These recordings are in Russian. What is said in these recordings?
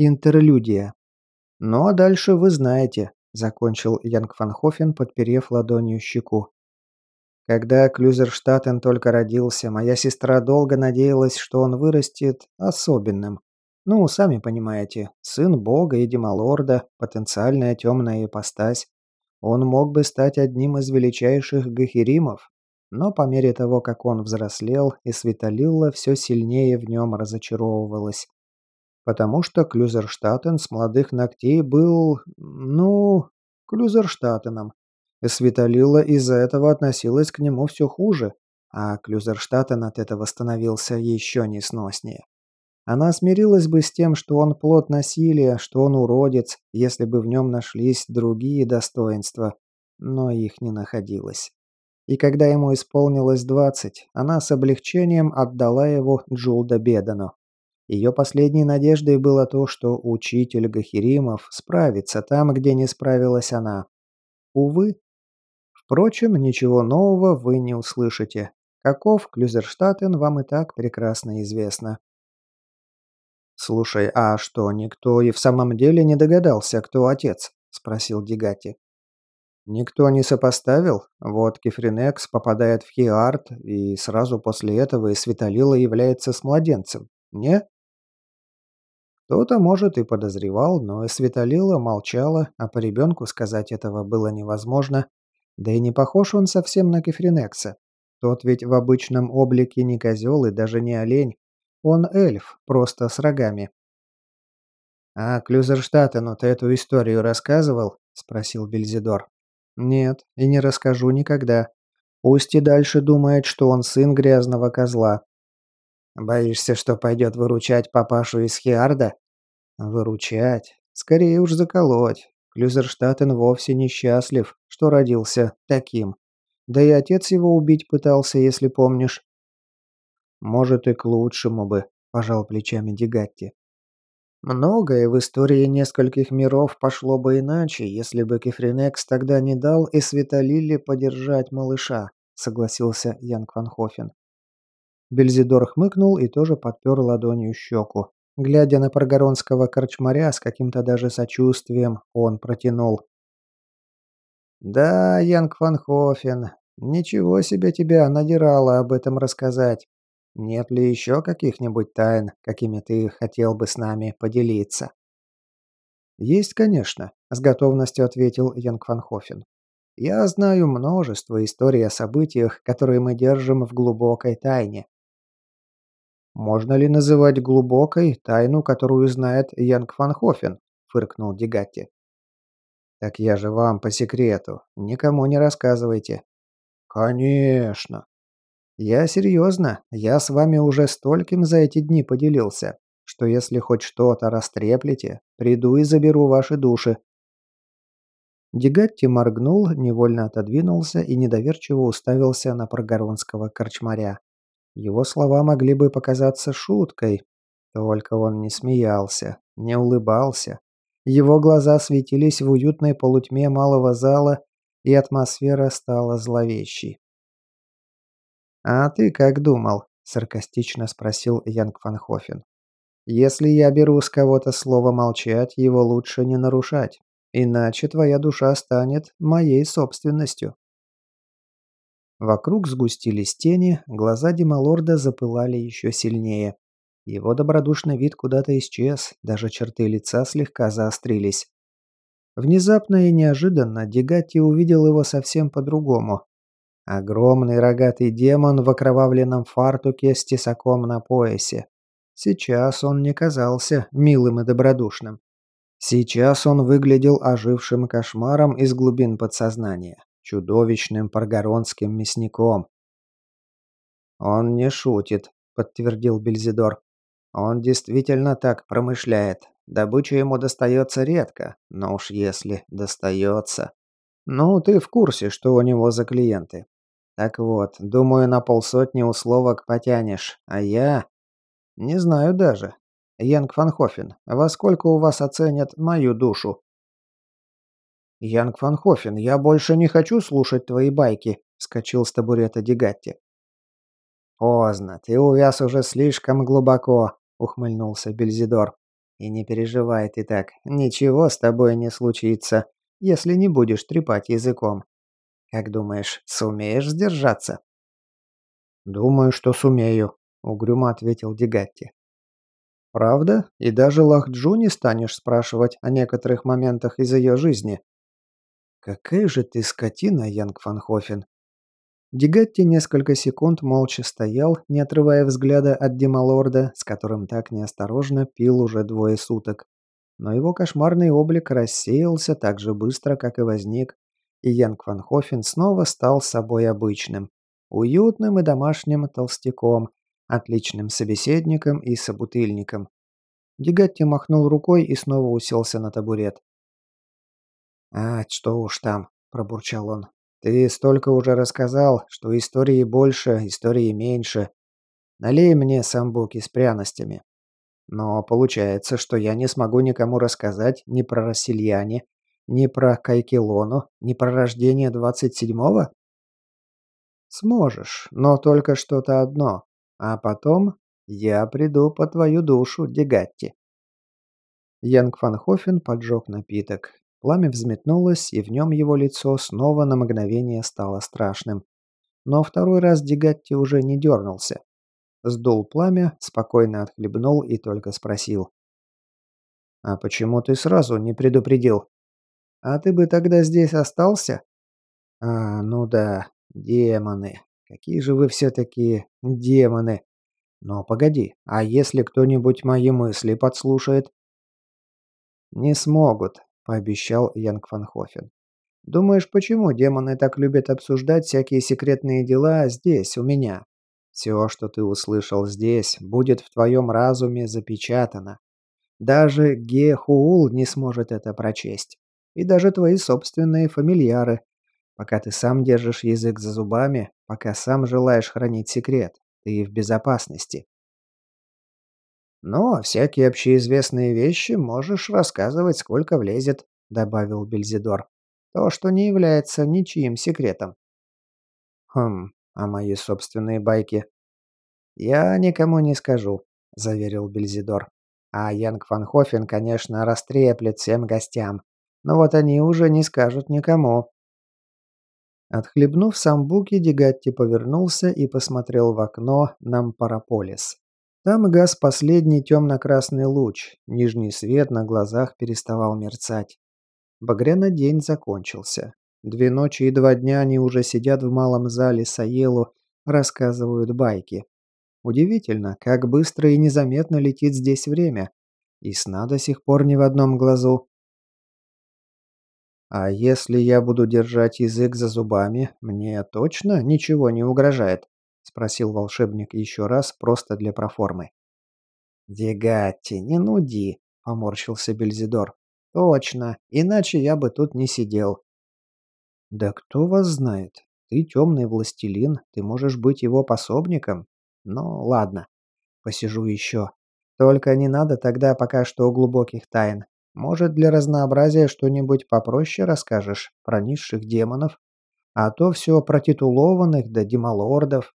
Интерлюдия. Ну а дальше вы знаете, закончил Янг Фанхофен, подперев ладонью щеку. Когда Клюзерштаттен только родился, моя сестра долго надеялась, что он вырастет особенным. Ну, сами понимаете, сын бога и демалорда, потенциальная темная ипостась. Он мог бы стать одним из величайших гахеримов, но по мере того, как он взрослел, и Светолилла все сильнее в нем разочаровывалась потому что Клюзерштаттен с молодых ногтей был, ну, Клюзерштаттеном. И Светолила из-за этого относилась к нему все хуже, а Клюзерштаттен от этого становился еще несноснее. Она смирилась бы с тем, что он плод насилия, что он уродец, если бы в нем нашлись другие достоинства, но их не находилось. И когда ему исполнилось двадцать, она с облегчением отдала его Джулда Бедану. Ее последней надеждой было то, что учитель Гахиримов справится там, где не справилась она. Увы. Впрочем, ничего нового вы не услышите. Каков Клюзерштаттен, вам и так прекрасно известно. «Слушай, а что, никто и в самом деле не догадался, кто отец?» – спросил Дигати. «Никто не сопоставил? Вот Кефринекс попадает в Хиарт, и сразу после этого и Светолила является с младенцем. Не?» Кто-то, может, и подозревал, но Светолила молчала, а по ребенку сказать этого было невозможно. Да и не похож он совсем на Кефринекса. Тот ведь в обычном облике не козел и даже не олень. Он эльф, просто с рогами. «А Клюзерштаттену ты эту историю рассказывал?» – спросил Бельзидор. «Нет, и не расскажу никогда. Пусть и дальше думает, что он сын грязного козла. Боишься, что пойдет выручать папашу из Хиарда? Выручать? Скорее уж заколоть. Клюзерштаттен вовсе несчастлив, что родился таким. Да и отец его убить пытался, если помнишь. Может и к лучшему бы, пожал плечами Дигатти. Многое в истории нескольких миров пошло бы иначе, если бы Кефринекс тогда не дал и Светолиле подержать малыша, согласился Ян Кванхофен. Бельзидор хмыкнул и тоже подпер ладонью щеку. Глядя на прогоронского корчмаря с каким-то даже сочувствием, он протянул. «Да, Янг Ван Хофен, ничего себе тебя надирало об этом рассказать. Нет ли еще каких-нибудь тайн, какими ты хотел бы с нами поделиться?» «Есть, конечно», — с готовностью ответил Янг Ван Хофен. «Я знаю множество историй о событиях, которые мы держим в глубокой тайне. «Можно ли называть глубокой тайну, которую знает Янг Фанхофен?» – фыркнул Дегатти. «Так я же вам по секрету. Никому не рассказывайте». «Конечно». «Я серьезно. Я с вами уже стольким за эти дни поделился, что если хоть что-то растреплете, приду и заберу ваши души». Дегатти моргнул, невольно отодвинулся и недоверчиво уставился на прогоронского корчмаря. Его слова могли бы показаться шуткой, только он не смеялся, не улыбался. Его глаза светились в уютной полутьме малого зала, и атмосфера стала зловещей. «А ты как думал?» – саркастично спросил Янг Фанхофен. «Если я беру с кого-то слово молчать, его лучше не нарушать, иначе твоя душа станет моей собственностью». Вокруг сгустились тени, глаза Дималорда запылали еще сильнее. Его добродушный вид куда-то исчез, даже черты лица слегка заострились. Внезапно и неожиданно Дегатти увидел его совсем по-другому. Огромный рогатый демон в окровавленном фартуке с тесаком на поясе. Сейчас он не казался милым и добродушным. Сейчас он выглядел ожившим кошмаром из глубин подсознания чудовищным паргоронским мясником. «Он не шутит», — подтвердил Бельзидор. «Он действительно так промышляет. Добыча ему достается редко, но уж если достается. Ну, ты в курсе, что у него за клиенты. Так вот, думаю, на полсотни условок потянешь, а я... Не знаю даже. Янг Фанхофен, во сколько у вас оценят мою душу?» «Янг Фанхофен, я больше не хочу слушать твои байки», — вскочил с табурета Дегатти. «Поздно, ты увяз уже слишком глубоко», — ухмыльнулся Бельзидор. И не переживай ты так, ничего с тобой не случится, если не будешь трепать языком. Как думаешь, сумеешь сдержаться?» «Думаю, что сумею», — угрюмо ответил Дегатти. «Правда? И даже Лахджу не станешь спрашивать о некоторых моментах из ее жизни?» «Какая же ты скотина, Янг Фанхофен!» Дегатти несколько секунд молча стоял, не отрывая взгляда от Демалорда, с которым так неосторожно пил уже двое суток. Но его кошмарный облик рассеялся так же быстро, как и возник, и Янг Фанхофен снова стал собой обычным, уютным и домашним толстяком, отличным собеседником и собутыльником. Дегатти махнул рукой и снова уселся на табурет. «А, что уж там», – пробурчал он. «Ты столько уже рассказал, что истории больше, истории меньше. Налей мне самбуки с пряностями. Но получается, что я не смогу никому рассказать ни про Рассельяне, ни про Кайкелону, ни про рождение двадцать седьмого?» «Сможешь, но только что-то одно. А потом я приду по твою душу, Дегатти». Янг Фанхофен поджег напиток, Пламя взметнулось, и в нем его лицо снова на мгновение стало страшным. Но второй раз Дегатти уже не дернулся. Сдул пламя, спокойно отхлебнул и только спросил. «А почему ты сразу не предупредил? А ты бы тогда здесь остался?» «А, ну да, демоны. Какие же вы все-таки демоны. Но погоди, а если кто-нибудь мои мысли подслушает?» «Не смогут пообещал Янг Фанхофен. «Думаешь, почему демоны так любят обсуждать всякие секретные дела здесь, у меня? Все, что ты услышал здесь, будет в твоем разуме запечатано. Даже Гехуул не сможет это прочесть. И даже твои собственные фамильяры. Пока ты сам держишь язык за зубами, пока сам желаешь хранить секрет, ты в безопасности. «Но всякие общеизвестные вещи можешь рассказывать, сколько влезет», — добавил Бельзидор. «То, что не является ничьим секретом». «Хм, а мои собственные байки?» «Я никому не скажу», — заверил Бельзидор. «А Янг Фанхофен, конечно, растреплет всем гостям. Но вот они уже не скажут никому». Отхлебнув самбуки, Дегатти повернулся и посмотрел в окно на Мпараполис. Там гас последний темно-красный луч, нижний свет на глазах переставал мерцать. Багряный день закончился. Две ночи и два дня они уже сидят в малом зале Саелу, рассказывают байки. Удивительно, как быстро и незаметно летит здесь время. И сна до сих пор не в одном глазу. А если я буду держать язык за зубами, мне точно ничего не угрожает? Спросил волшебник еще раз, просто для проформы. «Дегатти, не нуди», — поморщился Бельзидор. «Точно, иначе я бы тут не сидел». «Да кто вас знает? Ты темный властелин, ты можешь быть его пособником? Ну, ладно, посижу еще. Только не надо тогда пока что глубоких тайн. Может, для разнообразия что-нибудь попроще расскажешь про низших демонов? А то все про титулованных да демалордов,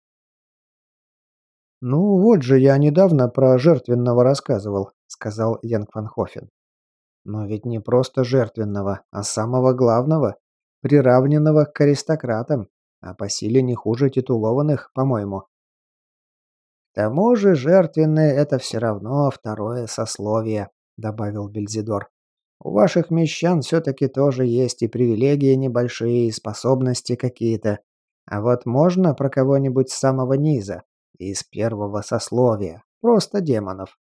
«Ну вот же я недавно про жертвенного рассказывал», — сказал Янг Фанхофен. «Но ведь не просто жертвенного, а самого главного, приравненного к аристократам, а по силе не хуже титулованных, по-моему». «К тому же жертвенное — это все равно второе сословие», — добавил Бельзидор. «У ваших мещан все-таки тоже есть и привилегии небольшие, и способности какие-то. А вот можно про кого-нибудь с самого низа, из первого сословия. Просто демонов.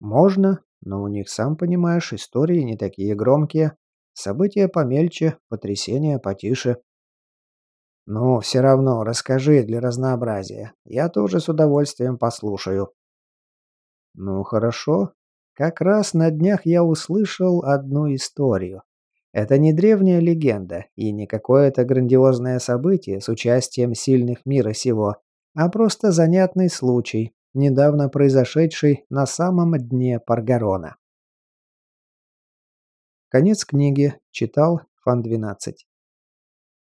Можно, но у них, сам понимаешь, истории не такие громкие. События помельче, потрясения потише. Ну, все равно, расскажи для разнообразия. Я тоже с удовольствием послушаю. Ну, хорошо. Как раз на днях я услышал одну историю. Это не древняя легенда и не какое-то грандиозное событие с участием сильных мира сего а просто занятный случай, недавно произошедший на самом дне Паргарона. Конец книги. Читал Фан 12.